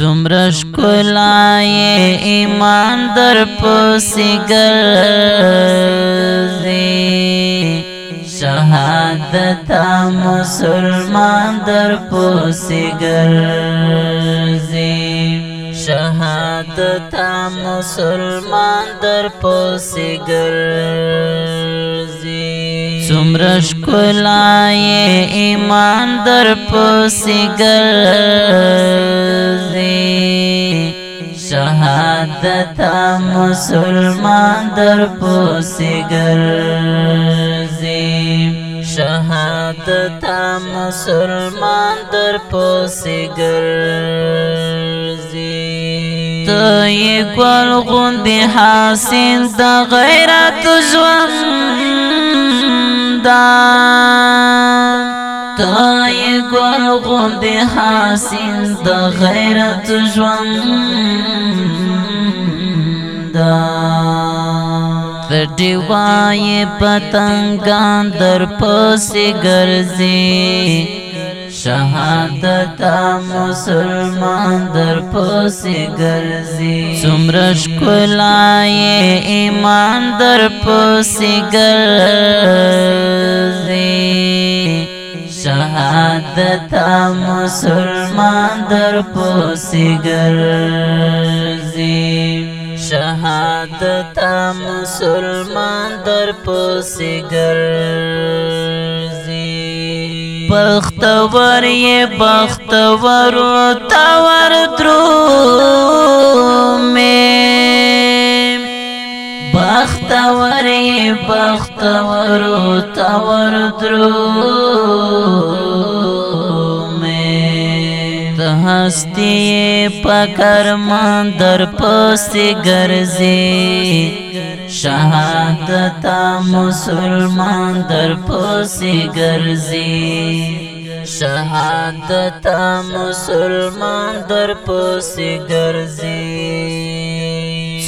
سمرش کولای ایمان در پوسیگرزی شهادت مسلمان در پوسیگرزی شهادت مسلمان در پوسیگرزی سمرش کولای ایمان در پوسیگرزی دتا مسلمان در پوسی گرزی شهادت مسلمان در پوسی گرزی تو یې کول غوندې حسین د غیرت ژوند دا تای گل غوند حسین د غیرت ژوند دیوای پتنگان در پسی گرزی شهادت مسلمان در پسی گرزی سمرش کلای ایمان در پسی گرزی شهادت مسلمان در پسی گرزی شهادت مسلمان در پسې ګرځي بختور یې بختور تاور درو مې بختور یې بختور تاور درو هستی پکرمان در پسی گرزی شهادتا مسلمان در پسی گرزی شهادتا مسلمان در پسی گرزی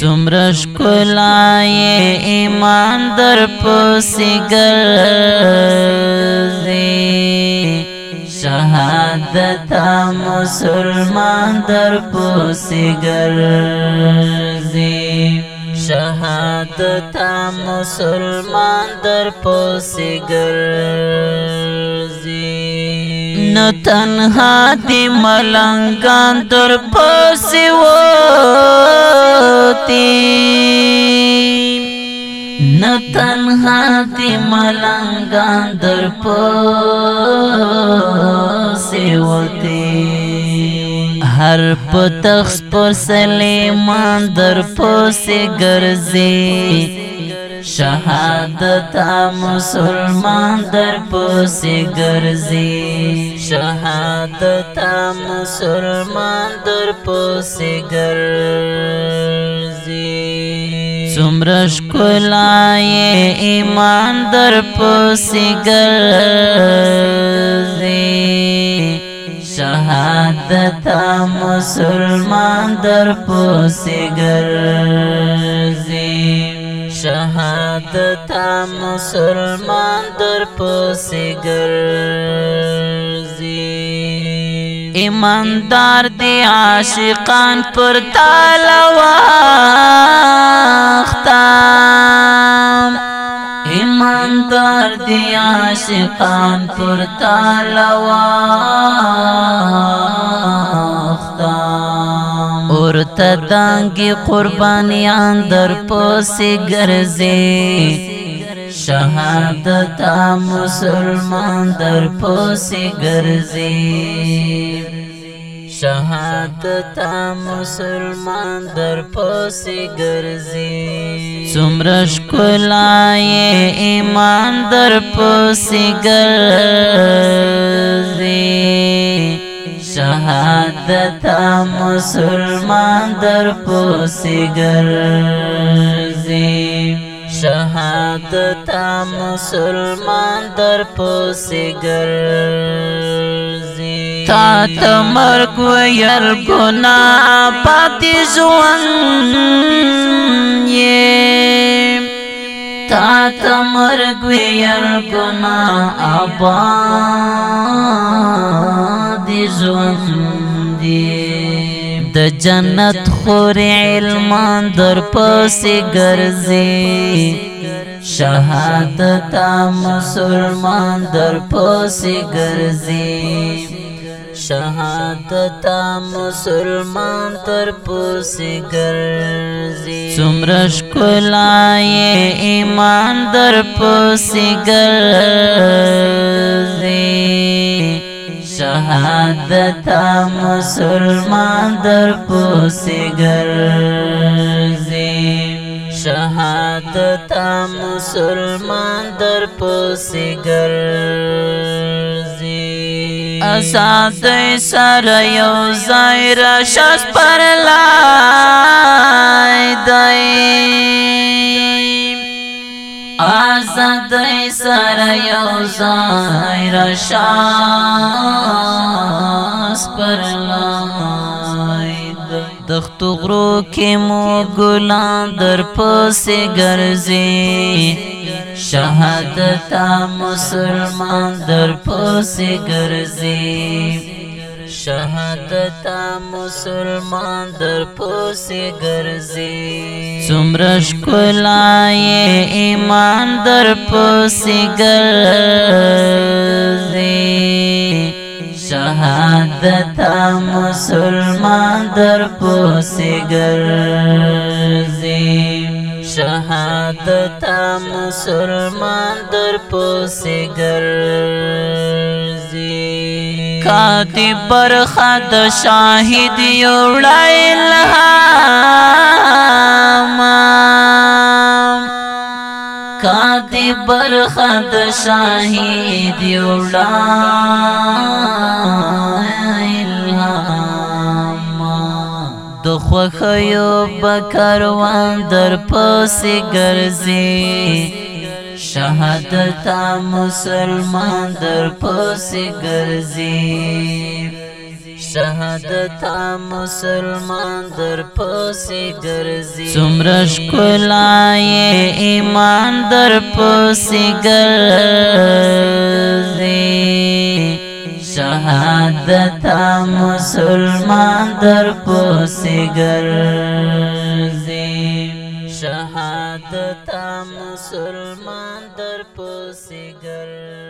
سمرش کلائے ایمان در پسی گرزی دتا مسلمان در پوسی گرزی شهادت مسلمان در پوسی گرزی نو تنها دی ملنگان در پوسی ووتی نو تنها دی ملنگان در پوسی هر پتخ پر سلیمان در پوسی گرزی شهادت مسلمان در پوسی گرزی شهادت مسلمان در پوسی گرزی سمرش کلای ایمان در پوسی گرزی شهادت دتا مسلمان در پوسی گرزی شهادتا مسلمان در پوسی گرزی ایماندار دی عاشقان پر تالو اختام ایماندار دی عاشقان پر تالو اختام ورته دانګي قربانيان در پوسې ګرځي شهادت مسلمان در پوسې ګرځي شهادت مسلمان در پوسې ګرځي څومره ښکلای ایمان در پوسې ګرځي شهادت مسلمان در پوسیگر زی شهادت مسلمان در پوسیگر تا تمر کو ير ګنا پاتې ژوند یې تا تمر کو ير ګنا ابا ژوندې د جنت خور علمان در پسې ګرځي شهادت مسلمان در پسې ګرځي شهادت مسلمان تر پوسې ګرځي څومره ښکلای ایمان در پوسې ګرځي شهادت مسلمان در پوسیګر شهادت مسلمان در پوسیګر اسات سره یو ځای را شس پر لار سره یو ځای را شاس پر لای دخت غرو کې مو ګلان در پسې ګرځي شهادت مسلمان در پسې ګرځي شهادت مسلمان در پوسی ګرځي څومره ښکلا ایمان در پوسی ګرځي شهادت مسلمان در پوسی ګرځي شهادت مسلمان در پوسی ګرځي کاتب برخد شاهد یوړای الهام کاتب برخد شاهد یوړای الهام د خوخیو بکروان در پسې ګرځي شهادت مسلمان در پسې ګرځي شهادت مسلمان در پسې ګرځي سمرش کولای ایمان در پسې ګرځي شهادت مسلمان در پسې ګرځي د تا مسلمان در پسې ګرځي